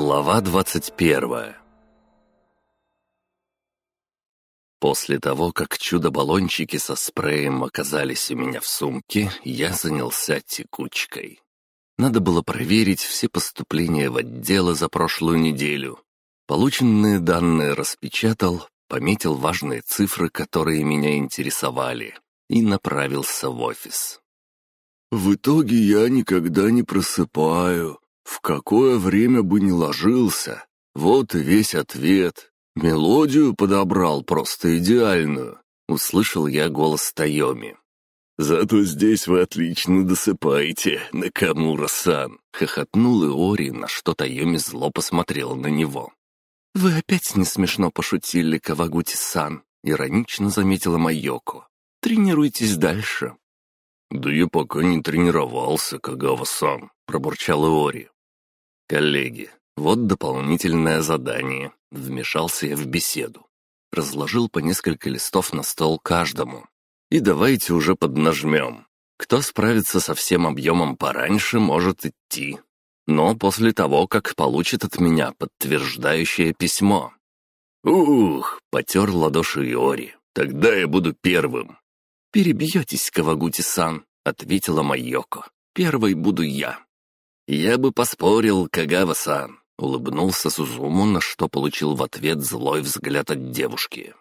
Глава 21 После того, как чудо-баллончики со спреем оказались у меня в сумке, я занялся текучкой. Надо было проверить все поступления в отделы за прошлую неделю. Полученные данные распечатал, пометил важные цифры, которые меня интересовали, и направился в офис. «В итоге я никогда не просыпаю. В какое время бы ни ложился. Вот и весь ответ. Мелодию подобрал просто идеальную». Услышал я голос Тайоми. «Зато здесь вы отлично досыпаете, Накамура-сан!» — хохотнул Иори, на что Тайоми зло посмотрел на него. «Вы опять не смешно пошутили, Кавагути-сан», — иронично заметила Майоко. «Тренируйтесь дальше». «Да я пока не тренировался, Кагава-сан», — пробурчал Иори. «Коллеги, вот дополнительное задание», — вмешался я в беседу. Разложил по несколько листов на стол каждому. «И давайте уже поднажмем. Кто справится со всем объемом пораньше, может идти. Но после того, как получит от меня подтверждающее письмо». «Ух!» — потер ладоши Иори. «Тогда я буду первым». «Перебьетесь, Кавагути-сан», — ответила Майоко. «Первой буду я». «Я бы поспорил, Кагава-сан», — улыбнулся Сузуму, на что получил в ответ злой взгляд от девушки.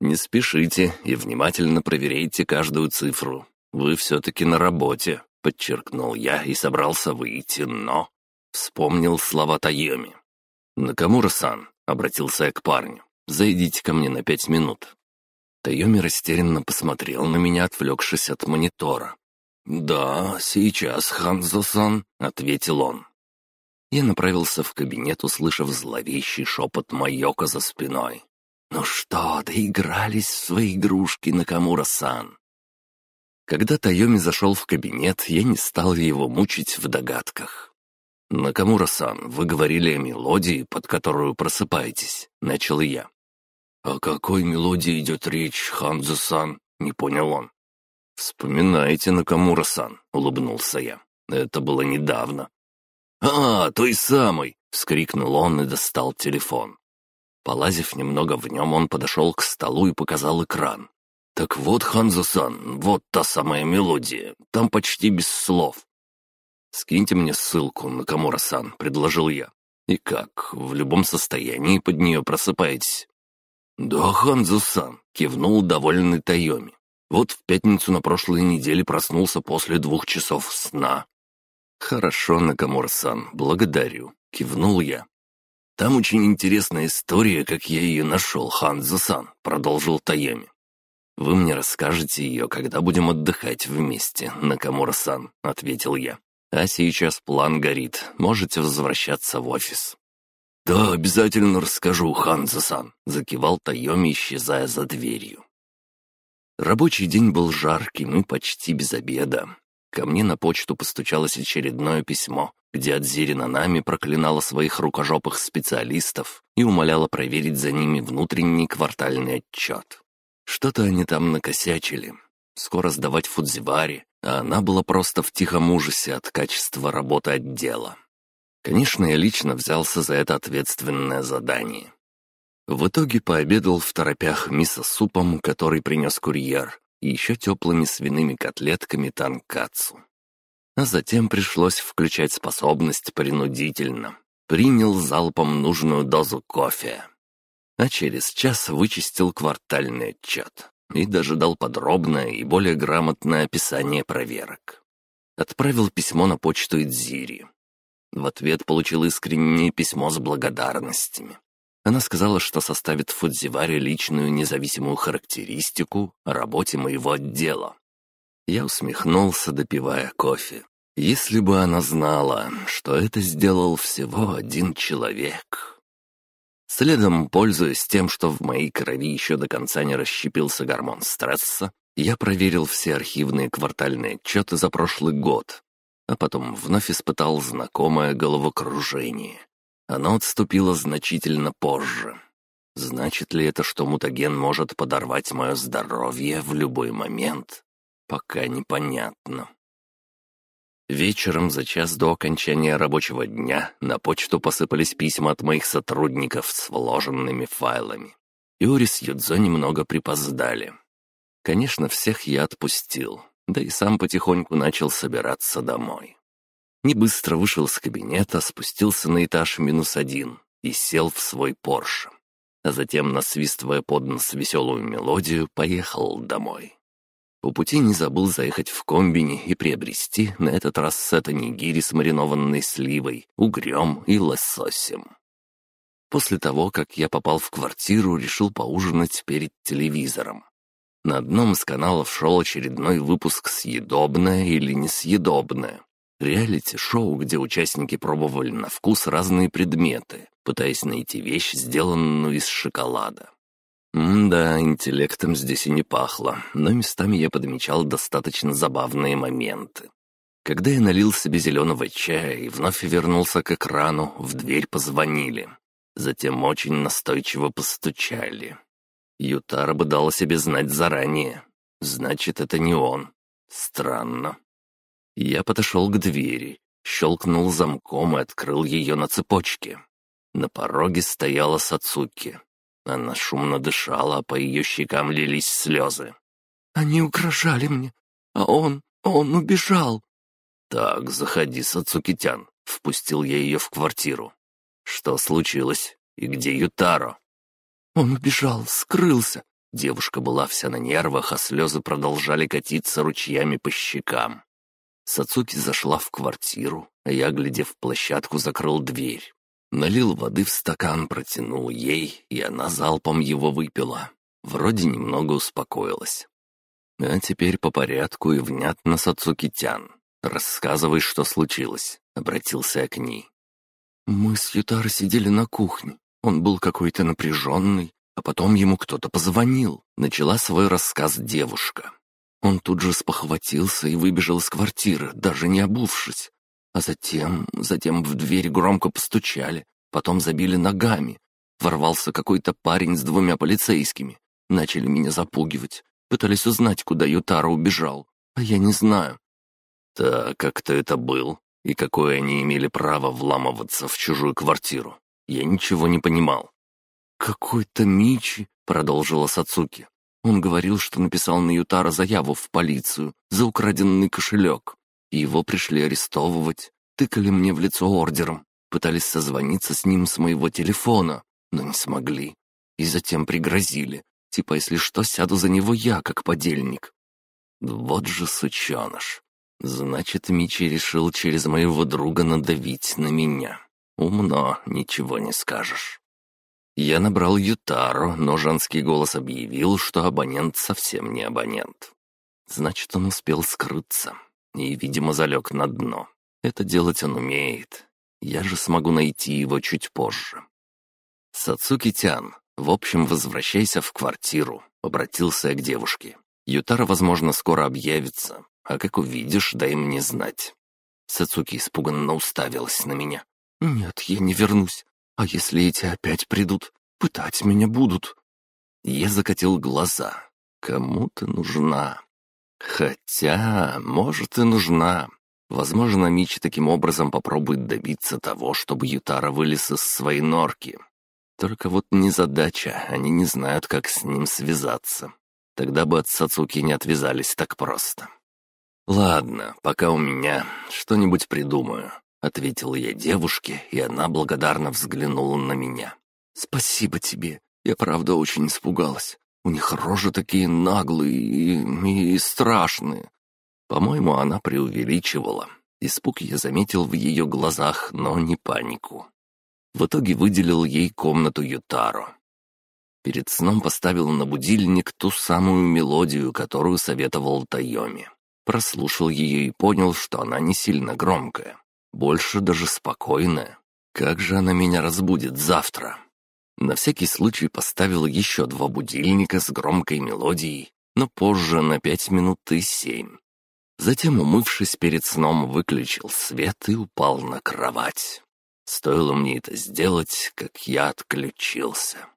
«Не спешите и внимательно проверяйте каждую цифру. Вы все-таки на работе», — подчеркнул я и собрался выйти, но... Вспомнил слова Тайоми. «Накамура-сан», — обратился я к парню, — «зайдите ко мне на пять минут». Тайоми растерянно посмотрел на меня, отвлекшись от монитора. «Да, сейчас, Ханзо-сан», — ответил он. Я направился в кабинет, услышав зловещий шепот Майока за спиной. «Ну что, доигрались в свои игрушки, Накамура-сан?» Когда Тайоми зашел в кабинет, я не стал его мучить в догадках. «Накамура-сан, вы говорили о мелодии, под которую просыпаетесь», — начал я. «О какой мелодии идет речь, Ханзо-сан?» — не понял он. «Вспоминайте Накамура-сан», — улыбнулся я. «Это было недавно». «А, той самой!» — вскрикнул он и достал телефон. Полазив немного в нем, он подошел к столу и показал экран. «Так вот, Ханзо-сан, вот та самая мелодия. Там почти без слов». «Скиньте мне ссылку, Накамура-сан», — предложил я. «И как, в любом состоянии под нее просыпаетесь?» «Да, Ханзо-сан», — кивнул довольный Тайоми. Вот в пятницу на прошлой неделе проснулся после двух часов сна». «Хорошо, Накамура-сан, благодарю», — кивнул я. «Там очень интересная история, как я ее нашел, Ханзо-сан», — продолжил Таями. «Вы мне расскажете ее, когда будем отдыхать вместе, Накамура-сан», — ответил я. «А сейчас план горит, можете возвращаться в офис». «Да, обязательно расскажу, Ханзо-сан», — закивал Тайоми, исчезая за дверью. Рабочий день был жарким и почти без обеда. Ко мне на почту постучалось очередное письмо, где Адзири нами проклинала своих рукожопых специалистов и умоляла проверить за ними внутренний квартальный отчет. Что-то они там накосячили. Скоро сдавать Фудзивари, а она была просто в тихом ужасе от качества работы отдела. Конечно, я лично взялся за это ответственное задание. В итоге пообедал в торопях мисо-супом, который принес курьер, и еще теплыми свиными котлетками танкацу. А затем пришлось включать способность принудительно. Принял залпом нужную дозу кофе. А через час вычистил квартальный отчет и даже дал подробное и более грамотное описание проверок. Отправил письмо на почту Идзири. В ответ получил искреннее письмо с благодарностями. Она сказала, что составит Фудзиваре личную независимую характеристику о работе моего отдела. Я усмехнулся, допивая кофе. Если бы она знала, что это сделал всего один человек. Следом, пользуясь тем, что в моей крови еще до конца не расщепился гормон стресса, я проверил все архивные квартальные отчеты за прошлый год, а потом вновь испытал знакомое головокружение. Оно отступило значительно позже. Значит ли это, что мутаген может подорвать мое здоровье в любой момент? Пока непонятно. Вечером за час до окончания рабочего дня на почту посыпались письма от моих сотрудников с вложенными файлами. Юри с Юдзо немного припоздали. Конечно, всех я отпустил, да и сам потихоньку начал собираться домой. Не быстро вышел из кабинета, спустился на этаж минус один и сел в свой Порше. А затем, насвистывая под нос веселую мелодию, поехал домой. По пути не забыл заехать в комбини и приобрести на этот раз сет нигири с маринованной сливой, угрем и лососем. После того, как я попал в квартиру, решил поужинать перед телевизором. На одном из каналов шел очередной выпуск «Съедобное или несъедобное». Реалити-шоу, где участники пробовали на вкус разные предметы, пытаясь найти вещь, сделанную из шоколада. М-да, интеллектом здесь и не пахло, но местами я подмечал достаточно забавные моменты. Когда я налил себе зеленого чая и вновь вернулся к экрану, в дверь позвонили. Затем очень настойчиво постучали. Ютара бы дал себе знать заранее. Значит, это не он. Странно. Я подошел к двери, щелкнул замком и открыл ее на цепочке. На пороге стояла Сацуки. Она шумно дышала, а по ее щекам лились слезы. «Они угрожали мне, а он, он убежал». «Так, заходи, Сацукитян», — впустил я ее в квартиру. «Что случилось? И где Ютаро?» «Он убежал, скрылся». Девушка была вся на нервах, а слезы продолжали катиться ручьями по щекам. Сацуки зашла в квартиру, а я, глядев площадку, закрыл дверь. Налил воды в стакан, протянул ей, и она залпом его выпила. Вроде немного успокоилась. А теперь по порядку и внятно Сацукитян. Рассказывай, что случилось. Обратился я к ней. Мы с Ютаро сидели на кухне. Он был какой-то напряженный, а потом ему кто-то позвонил. Начала свой рассказ девушка. Он тут же спохватился и выбежал из квартиры, даже не обувшись. А затем, затем в дверь громко постучали, потом забили ногами. Ворвался какой-то парень с двумя полицейскими. Начали меня запугивать. Пытались узнать, куда Ютара убежал. А я не знаю. Так, как кто это был? И какое они имели право вламываться в чужую квартиру? Я ничего не понимал. «Какой-то Мичи», — продолжила Сацуки. Он говорил, что написал на Ютара заяву в полицию за украденный кошелек и его пришли арестовывать. Тыкали мне в лицо ордером, пытались созвониться с ним с моего телефона, но не смогли. И затем пригрозили, типа если что, сяду за него я, как подельник. Вот же сученыш. Значит, Мичи решил через моего друга надавить на меня. Умно, ничего не скажешь. Я набрал Ютару, но женский голос объявил, что абонент совсем не абонент. Значит, он успел скрыться и, видимо, залег на дно. Это делать он умеет. Я же смогу найти его чуть позже. Сацуки-тян, в общем, возвращайся в квартиру, обратился я к девушке. Ютара, возможно, скоро объявится, а как увидишь, дай мне знать. Сацуки испуганно уставилась на меня. «Нет, я не вернусь. А если эти опять придут, пытать меня будут?» Я закатил глаза. «Кому ты нужна?» Хотя, может, и нужна. Возможно, Мичи таким образом попробует добиться того, чтобы Ютара вылез из своей норки. Только вот незадача, они не знают, как с ним связаться. Тогда бы от Сацуки не отвязались так просто. «Ладно, пока у меня что-нибудь придумаю», — ответил я девушке, и она благодарно взглянула на меня. «Спасибо тебе, я правда очень испугалась. У них рожи такие наглые и, и страшные. По-моему, она преувеличивала. Испуг я заметил в ее глазах, но не панику. В итоге выделил ей комнату Ютаро. Перед сном поставил на будильник ту самую мелодию, которую советовал Тайоми. Прослушал ее и понял, что она не сильно громкая. Больше даже спокойная. Как же она меня разбудит завтра? На всякий случай поставил еще два будильника с громкой мелодией, но позже на пять минут и семь. Затем, умывшись перед сном, выключил свет и упал на кровать. Стоило мне это сделать, как я отключился.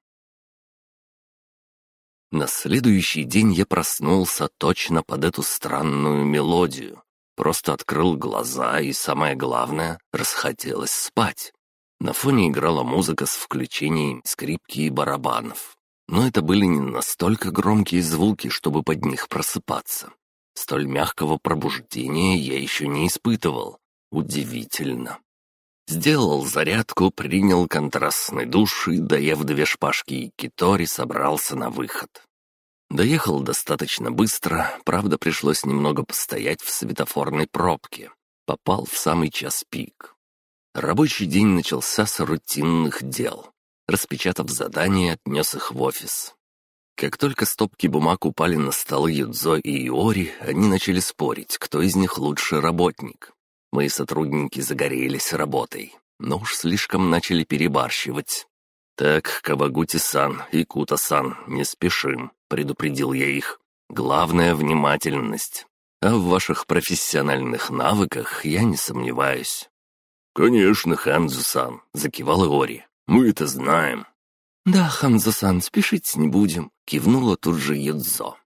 На следующий день я проснулся точно под эту странную мелодию. Просто открыл глаза и, самое главное, расхотелось спать. На фоне играла музыка с включением скрипки и барабанов. Но это были не настолько громкие звуки, чтобы под них просыпаться. Столь мягкого пробуждения я еще не испытывал. Удивительно. Сделал зарядку, принял контрастный душ и, доев две шпажки и китори, собрался на выход. Доехал достаточно быстро, правда, пришлось немного постоять в светофорной пробке. Попал в самый час пик. Рабочий день начался с рутинных дел. Распечатав задания, отнес их в офис. Как только стопки бумаг упали на столы Юдзо и Иори, они начали спорить, кто из них лучший работник. Мои сотрудники загорелись работой, но уж слишком начали перебарщивать. «Так, Кавагути-сан и Кута-сан, не спешим», — предупредил я их. «Главное — внимательность. А в ваших профессиональных навыках я не сомневаюсь». «Конечно, Ханзу-сан», — закивал Иори. «Мы это знаем». «Да, Ханзо-сан, спешить не будем», — кивнула тут же Юдзо.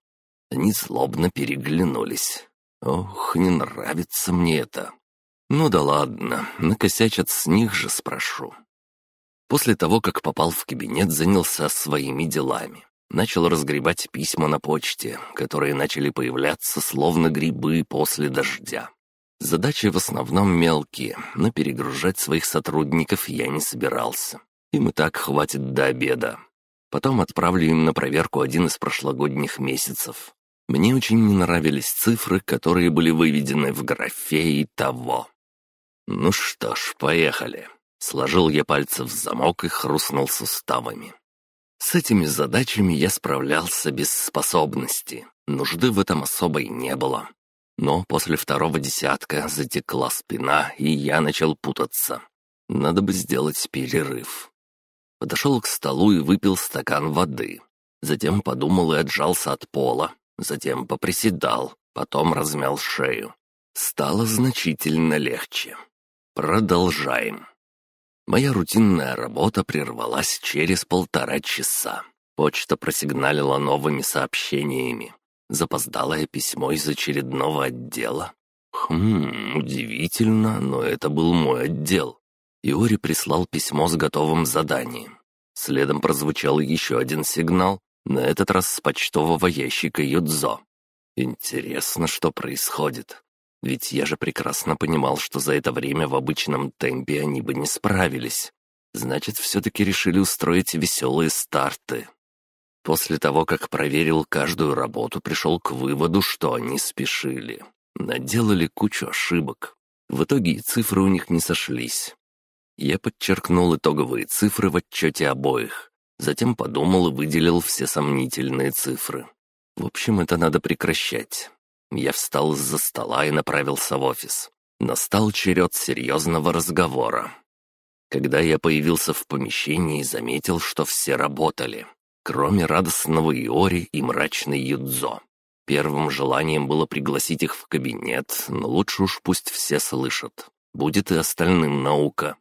Они злобно переглянулись. «Ох, не нравится мне это. Ну да ладно, накосячат с них же спрошу. После того, как попал в кабинет, занялся своими делами. Начал разгребать письма на почте, которые начали появляться словно грибы после дождя. Задачи в основном мелкие, но перегружать своих сотрудников я не собирался. Им и так хватит до обеда. Потом отправлю им на проверку один из прошлогодних месяцев. Мне очень не нравились цифры, которые были выведены в графе и того. «Ну что ж, поехали». Сложил я пальцы в замок и хрустнул суставами. С этими задачами я справлялся без способности. Нужды в этом особой не было. Но после второго десятка затекла спина, и я начал путаться. Надо бы сделать перерыв. Подошел к столу и выпил стакан воды. Затем подумал и отжался от пола. Затем поприседал, потом размял шею. Стало значительно легче. Продолжаем. Моя рутинная работа прервалась через полтора часа. Почта просигналила новыми сообщениями. Запоздалое письмо из очередного отдела. Хм, удивительно, но это был мой отдел. Иори прислал письмо с готовым заданием. Следом прозвучал еще один сигнал, на этот раз с почтового ящика Юдзо. Интересно, что происходит. Ведь я же прекрасно понимал, что за это время в обычном темпе они бы не справились. Значит, все-таки решили устроить веселые старты. После того, как проверил каждую работу, пришел к выводу, что они спешили. Наделали кучу ошибок. В итоге и цифры у них не сошлись. Я подчеркнул итоговые цифры в отчете обоих. Затем подумал и выделил все сомнительные цифры. В общем, это надо прекращать. Я встал из-за стола и направился в офис. Настал черед серьезного разговора. Когда я появился в помещении, заметил, что все работали, кроме радостного Иори и мрачной Юдзо. Первым желанием было пригласить их в кабинет, но лучше уж пусть все слышат. Будет и остальным наука.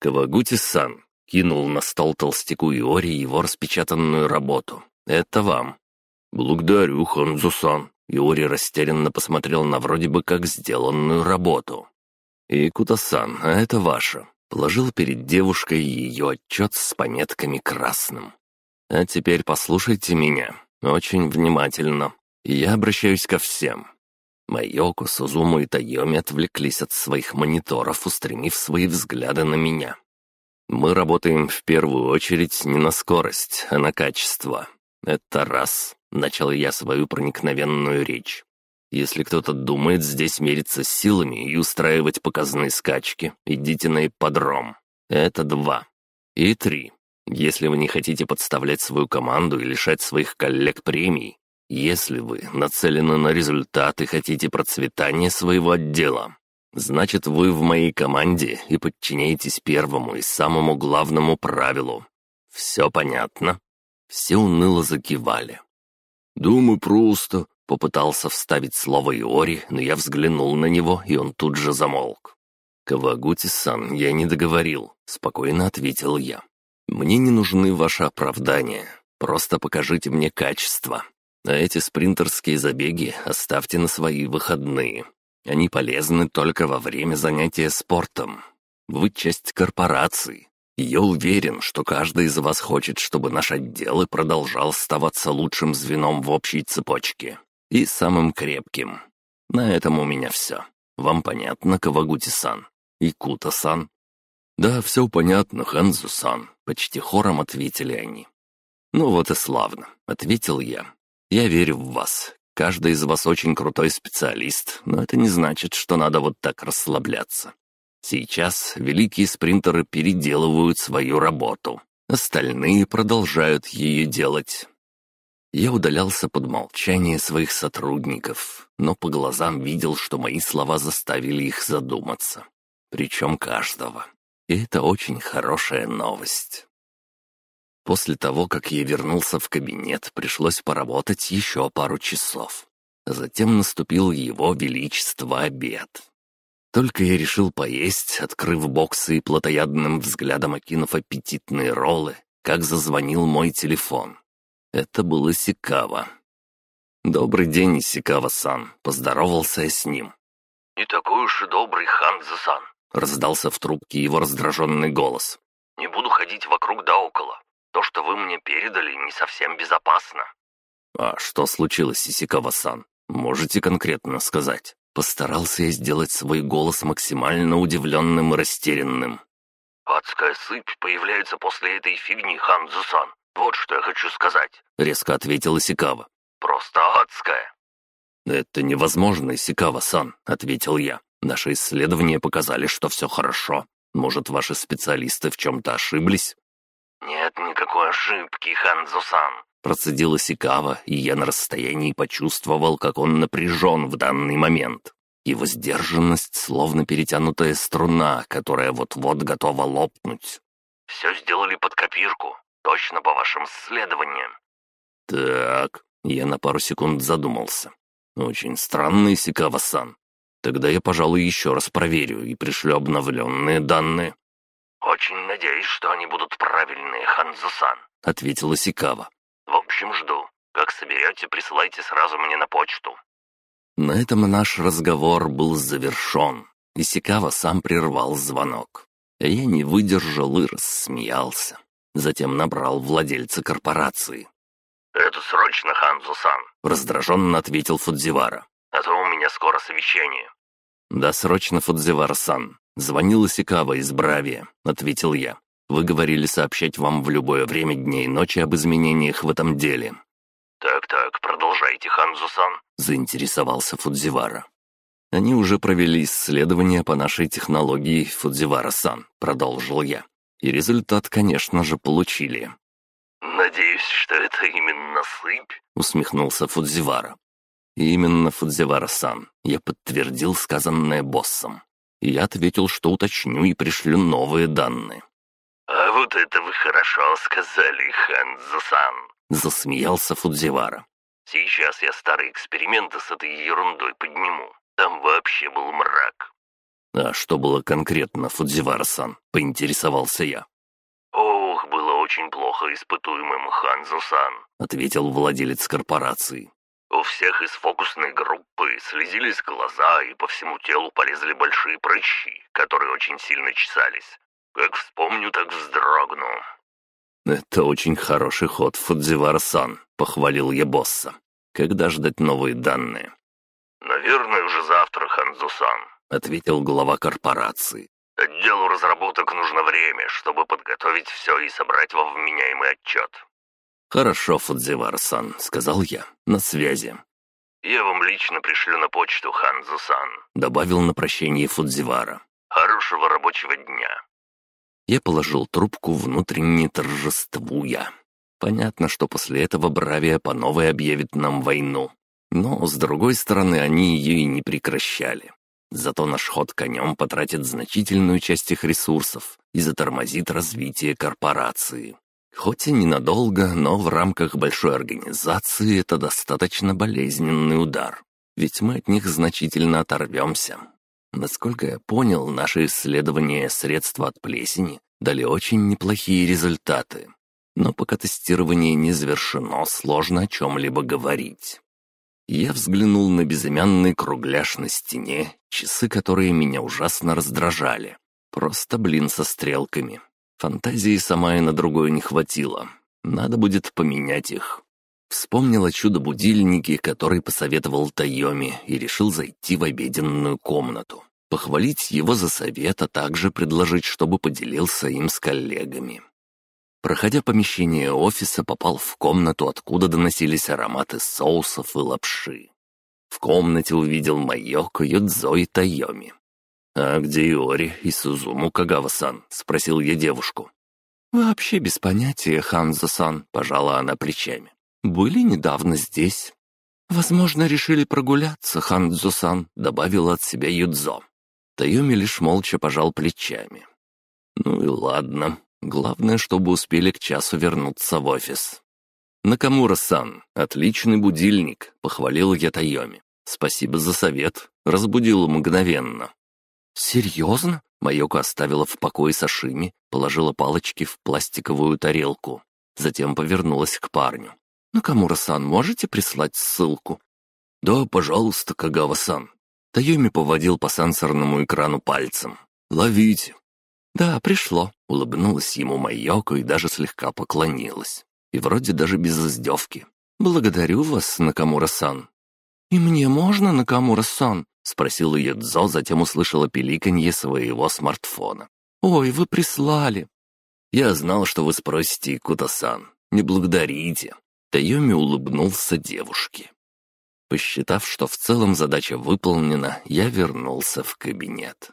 «Кавагути-сан», — кинул на стол толстяку Иори его распечатанную работу. «Это вам». «Благодарю, Ханзу-сан», Иори растерянно посмотрел на вроде бы как сделанную работу. «И Кутасан, а это ваше». Положил перед девушкой ее отчет с пометками красным. «А теперь послушайте меня. Очень внимательно. Я обращаюсь ко всем». Майоко, Сузуму и Тайоми отвлеклись от своих мониторов, устремив свои взгляды на меня. «Мы работаем в первую очередь не на скорость, а на качество. Это раз. Начал я свою проникновенную речь. Если кто-то думает здесь мериться силами и устраивать показные скачки, идите на ипподром. Это два. И три. Если вы не хотите подставлять свою команду и лишать своих коллег премий, если вы нацелены на результат и хотите процветания своего отдела, значит вы в моей команде и подчиняетесь первому и самому главному правилу. Все понятно? Все уныло закивали. «Думаю, просто...» — попытался вставить слово Иори, но я взглянул на него, и он тут же замолк. «Кавагути-сан, я не договорил», — спокойно ответил я. «Мне не нужны ваши оправдания. Просто покажите мне качество. А эти спринтерские забеги оставьте на свои выходные. Они полезны только во время занятия спортом. Вы часть корпорации. Я уверен, что каждый из вас хочет, чтобы наш отдел и продолжал оставаться лучшим звеном в общей цепочке. И самым крепким. На этом у меня все. Вам понятно, Кавагути-сан? И Кута-сан? Да, все понятно, Ханзу-сан. Почти хором ответили они. «Ну вот и славно», — ответил я. «Я верю в вас. Каждый из вас очень крутой специалист, но это не значит, что надо вот так расслабляться. Сейчас великие спринтеры переделывают свою работу. Остальные продолжают ее делать. Я удалялся под молчание своих сотрудников, но по глазам видел, что мои слова заставили их задуматься. Причем каждого. И это очень хорошая новость. После того, как я вернулся в кабинет, пришлось поработать еще пару часов. Затем наступил его величество обед. Только я решил поесть, открыв боксы и плотоядным взглядом окинув аппетитные роллы, как зазвонил мой телефон. Это был Исикава. «Добрый день, Исикава-сан», — поздоровался я с ним. «Не такой уж и добрый, Ханзо-сан», — раздался в трубке его раздраженный голос. «Не буду ходить вокруг да около. То, что вы мне передали, не совсем безопасно». «А что случилось, Исикава-сан? Можете конкретно сказать?» Постарался я сделать свой голос максимально удивленным и растерянным. «Адская сыпь появляется после этой фигни, Ханзу-сан. Вот что я хочу сказать», — резко ответил Исикава. «Просто адская». «Это невозможно, Исикава-сан», — ответил я. «Наши исследования показали, что все хорошо. Может, ваши специалисты в чем-то ошиблись?» «Нет никакой ошибки, Ханзусан», — процедила Сикава, и я на расстоянии почувствовал, как он напряжен в данный момент. Его сдержанность словно перетянутая струна, которая вот-вот готова лопнуть. «Все сделали под копирку, точно по вашим исследованиям». «Так...» — я на пару секунд задумался. «Очень странный Сикава-сан. Тогда я, пожалуй, еще раз проверю и пришлю обновленные данные». «Очень надеюсь, что они будут правильные, Ханзусан», — ответила Сикава. «В общем, жду. Как соберете, присылайте сразу мне на почту». На этом наш разговор был завершен, и Сикава сам прервал звонок. Я не выдержал и рассмеялся. Затем набрал владельца корпорации. «Это срочно, Ханзусан», — раздраженно ответил Фудзивара. «А то у меня скоро совещание». «Да, срочно, Фудзивара-сан. «Звонил Исикава из Брави», — ответил я. «Вы говорили сообщать вам в любое время дня и ночи об изменениях в этом деле». «Так-так, продолжайте, Ханзусан», — заинтересовался Фудзивара. «Они уже провели исследования по нашей технологии Фудзивара-сан», — продолжил я. «И результат, конечно же, получили». «Надеюсь, что это именно сыпь?» — усмехнулся Фудзивара. «Именно Фудзивара-сан», — я подтвердил сказанное боссом и я ответил, что уточню и пришлю новые данные. «А вот это вы хорошо сказали, Ханзо-сан!» — засмеялся Фудзивара. «Сейчас я старые эксперименты с этой ерундой подниму. Там вообще был мрак». «А что было конкретно, Фудзивара-сан?» — поинтересовался я. «Ох, было очень плохо испытуемым, Ханзо-сан», — ответил владелец корпорации. У всех из фокусной группы слезились глаза, и по всему телу полезли большие прыщи, которые очень сильно чесались. Как вспомню, так вздрогну. «Это очень хороший ход, Фудзивара-сан», — похвалил я босса. «Когда ждать новые данные?» «Наверное, уже завтра, Ханзусан», — ответил глава корпорации. «Отделу разработок нужно время, чтобы подготовить все и собрать во вменяемый отчет. «Хорошо, Фудзивара-сан», — сказал я. «На связи». «Я вам лично пришлю на почту, Ханзу-сан», — добавил на прощение Фудзивара. «Хорошего рабочего дня». Я положил трубку, внутренне торжествуя. Понятно, что после этого Бравия по новой объявит нам войну. Но, с другой стороны, они ее и не прекращали. Зато наш ход конем потратит значительную часть их ресурсов и затормозит развитие корпорации. Хоть и ненадолго, но в рамках большой организации это достаточно болезненный удар. Ведь мы от них значительно оторвемся. Насколько я понял, наши исследования средства от плесени дали очень неплохие результаты. Но пока тестирование не завершено, сложно о чем-либо говорить. Я взглянул на безымянный кругляш на стене, часы, которые меня ужасно раздражали. Просто блин со стрелками. Фантазии сама и на другое не хватило. Надо будет поменять их. Вспомнил о чудо-будильнике, который посоветовал Тайоми, и решил зайти в обеденную комнату. Похвалить его за совет, а также предложить, чтобы поделился им с коллегами. Проходя помещение офиса, попал в комнату, откуда доносились ароматы соусов и лапши. В комнате увидел Майоко, Юдзо и Тайоми. «А где Иори и Сузуму Кагава-сан?» — спросил я девушку. «Вообще без понятия, Ханзо-сан», — пожала она плечами. «Были недавно здесь». «Возможно, решили прогуляться, Ханзо-сан», — добавила от себя Юдзо. Тайоми лишь молча пожал плечами. «Ну и ладно. Главное, чтобы успели к часу вернуться в офис. «Накамура-сан, отличный будильник», — похвалил я Тайоми. «Спасибо за совет. Разбудил мгновенно». «Серьезно?» — Майоко оставила в покое сашими, положила палочки в пластиковую тарелку. Затем повернулась к парню. «Накамура-сан, можете прислать ссылку?» «Да, пожалуйста, Кагава-сан». Тайоми поводил по сенсорному экрану пальцем. «Ловите». «Да, пришло», — улыбнулась ему Майоко и даже слегка поклонилась. И вроде даже без издевки. «Благодарю вас, Накамура-сан». «И мне можно, Накамура-сан?» — спросила ее Дзо, затем услышала пиликанье своего смартфона. «Ой, вы прислали!» «Я знал, что вы спросите, Икута-сан. Не благодарите». Тайоми улыбнулся девушке. Посчитав, что в целом задача выполнена, я вернулся в кабинет.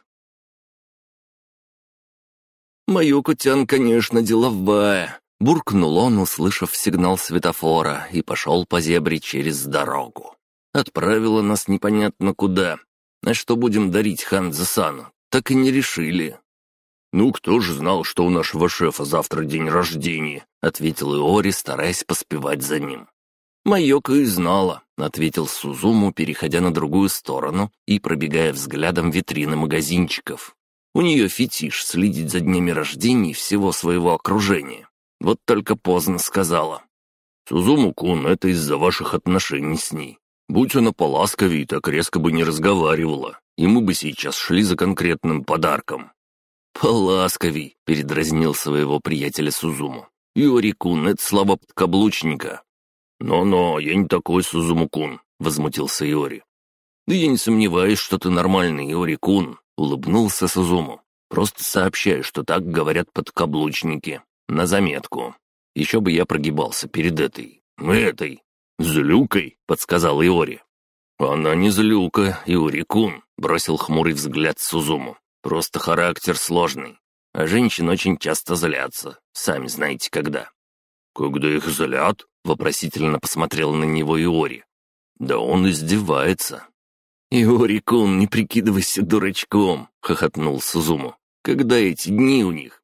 «Маюко-тян, конечно, деловая», — буркнул он, услышав сигнал светофора, и пошел по зебре через дорогу. Отправила нас непонятно куда. А что будем дарить Ханзасану? Так и не решили. «Ну, кто же знал, что у нашего шефа завтра день рождения?» — ответил Иори, стараясь поспевать за ним. «Майока и знала», — ответил Сузуму, переходя на другую сторону и пробегая взглядом витрины магазинчиков. У нее фетиш следить за днями рождений всего своего окружения. Вот только поздно сказала. «Сузуму-кун, это из-за ваших отношений с ней. Будь она поласковее, так резко бы не разговаривала, и мы бы сейчас шли за конкретным подарком». «Поласковей», — передразнил своего приятеля Сузуму. «Иори-кун, это слова подкаблучника». «Но-но, я не такой Сузуму-кун», — возмутился Иори. «Да я не сомневаюсь, что ты нормальный, Иори-кун», — улыбнулся Сузуму. «Просто сообщаю, что так говорят подкаблучники. На заметку. Еще бы я прогибался перед этой... этой... «Злюкой», — подсказал Иори. «Она не злюка, Иори-кун», — бросил хмурый взгляд Сузуму. «Просто характер сложный. А женщины очень часто злятся, сами знаете когда». «Когда их злят?» — вопросительно посмотрел на него Иори. «Да он издевается. «Иори-кун, не прикидывайся дурачком!» — хохотнул Сузуму. «Когда эти дни у них?»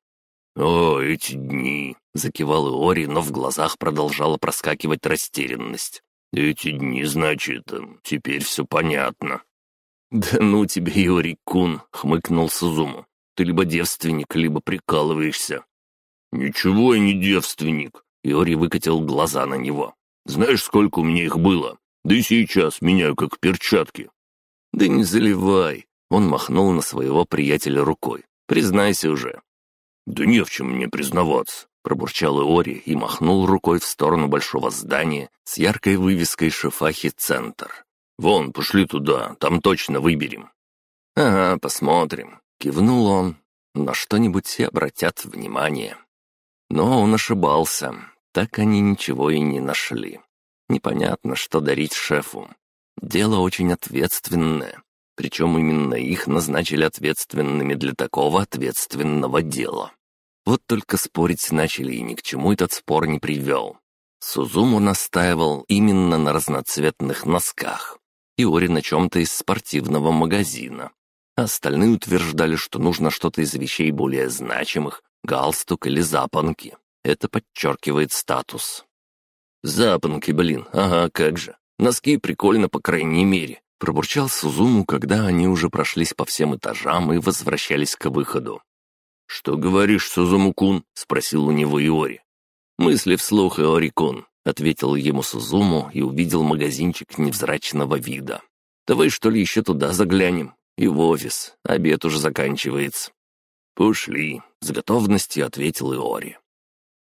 «О, эти дни!» — закивал Иори, но в глазах продолжала проскакивать растерянность. «Эти дни, значит, эм, теперь все понятно». «Да ну тебе, Иори-кун!» — хмыкнул Сузуму. «Ты либо девственник, либо прикалываешься». «Ничего я не девственник!» — Иори выкатил глаза на него. «Знаешь, сколько у меня их было? Да и сейчас меняю как перчатки. «Да не заливай!» — он махнул на своего приятеля рукой. «Признайся уже!» «Да не в чем мне признаваться!» — пробурчал Иори и махнул рукой в сторону большого здания с яркой вывеской «Шифахи Центр». «Вон, пошли туда, там точно выберем». «Ага, посмотрим», — кивнул он. «На что-нибудь и обратят внимание». Но он ошибался. Так они ничего и не нашли. Непонятно, что дарить шефу. Дело очень ответственное, причем именно их назначили ответственными для такого ответственного дела. Вот только спорить начали, и ни к чему этот спор не привел. Сузуму настаивал именно на разноцветных носках, Иори на чем-то из спортивного магазина. Остальные утверждали, что нужно что-то из вещей более значимых, галстук или запонки. Это подчеркивает статус. Запонки, блин, ага, как же. Носки прикольно, по крайней мере», — пробурчал Сузуму, когда они уже прошлись по всем этажам и возвращались к выходу. «Что говоришь, Сузуму-кун?» — спросил у него Иори. «Мысли вслух, Иори-кун. — ответил ему Сузуму и увидел магазинчик невзрачного вида. «Давай, что ли, еще туда заглянем? И в офис. Обед уже заканчивается». «Пошли», — с готовностью ответил Иори.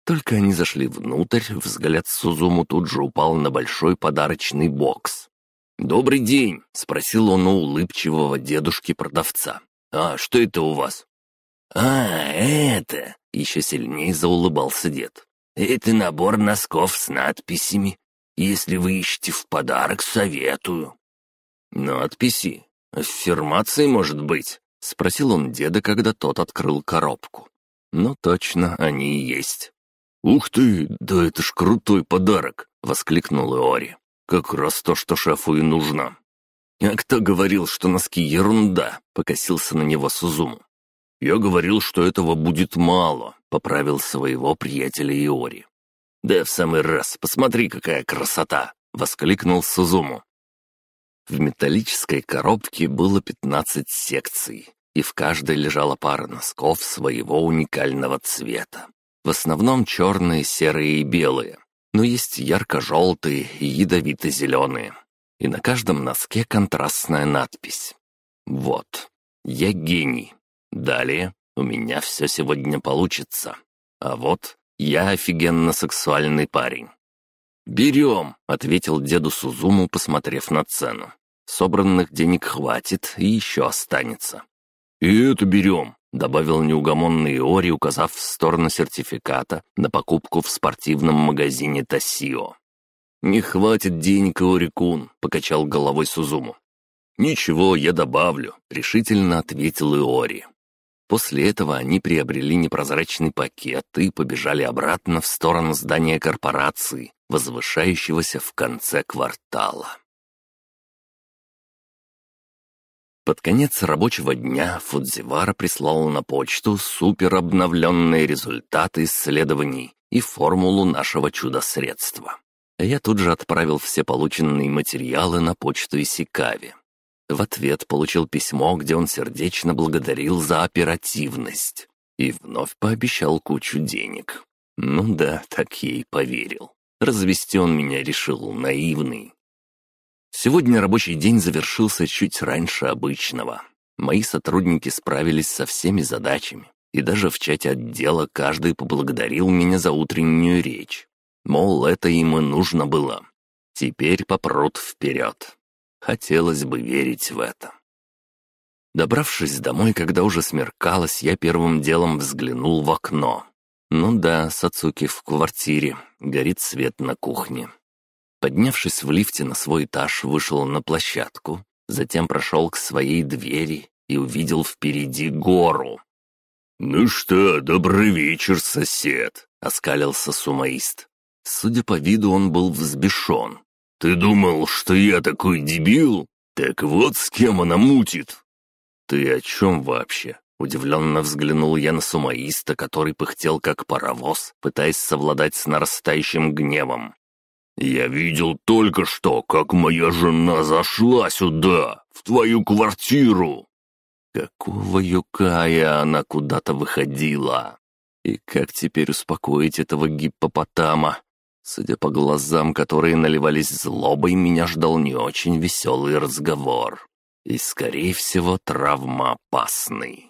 Только они зашли внутрь, взгляд Сузуму тут же упал на большой подарочный бокс. «Добрый день!» — спросил он у улыбчивого дедушки-продавца. «А что это у вас?» «А, это...» — еще сильнее заулыбался дед. «Это набор носков с надписями. Если вы ищете в подарок, советую». «Надписи? Аффирмации, может быть?» — спросил он деда, когда тот открыл коробку. «Ну, точно, они и есть». «Ух ты, да это ж крутой подарок!» — воскликнул Иори. «Как раз то, что шефу и нужно». «А кто говорил, что носки ерунда?» — покосился на него Сузуму. «Я говорил, что этого будет мало», — поправил своего приятеля Иори. «Да в самый раз, посмотри, какая красота!» — воскликнул Сузуму. В металлической коробке было пятнадцать секций, и в каждой лежала пара носков своего уникального цвета. В основном черные, серые и белые, но есть ярко-желтые и ядовито-зеленые. И на каждом носке контрастная надпись. Вот, я гений. Далее, у меня все сегодня получится. А вот, я офигенно сексуальный парень. «Берем», — ответил деду Сузуму, посмотрев на цену. «Собранных денег хватит и еще останется». «И это берем», добавил неугомонный Ори, указав в сторону сертификата на покупку в спортивном магазине Тасио. «Не хватит денег, Иори-кун», — покачал головой Сузуму. «Ничего, я добавлю», — решительно ответил Иори. После этого они приобрели непрозрачный пакет и побежали обратно в сторону здания корпорации, возвышающегося в конце квартала. Под конец рабочего дня Фудзивара прислал на почту суперобновленные результаты исследований и формулу нашего чудо-средства. Я тут же отправил все полученные материалы на почту Исикави. В ответ получил письмо, где он сердечно благодарил за оперативность и вновь пообещал кучу денег. Ну да, так и поверил. Развести он меня решил наивный. Сегодня рабочий день завершился чуть раньше обычного. Мои сотрудники справились со всеми задачами, и даже в чате отдела каждый поблагодарил меня за утреннюю речь. Мол, это им и нужно было. Теперь попрут вперед. Хотелось бы верить в это. Добравшись домой, когда уже смеркалось, я первым делом взглянул в окно. Ну да, Сацуки в квартире, горит свет на кухне. Поднявшись в лифте на свой этаж, вышел на площадку, затем прошел к своей двери и увидел впереди гору. «Ну что, добрый вечер, сосед!» — оскалился сумаист. Судя по виду, он был взбешен. «Ты думал, что я такой дебил? Так вот с кем она мутит!» «Ты о чем вообще?» Удивленно взглянул я на сумаиста, который пыхтел как паровоз, пытаясь совладать с нарастающим гневом. «Я видел только что, как моя жена зашла сюда, в твою квартиру!» Какого юкая она куда-то выходила? И как теперь успокоить этого гиппопотама? Судя по глазам, которые наливались злобой, меня ждал не очень веселый разговор. И, скорее всего, травмоопасный.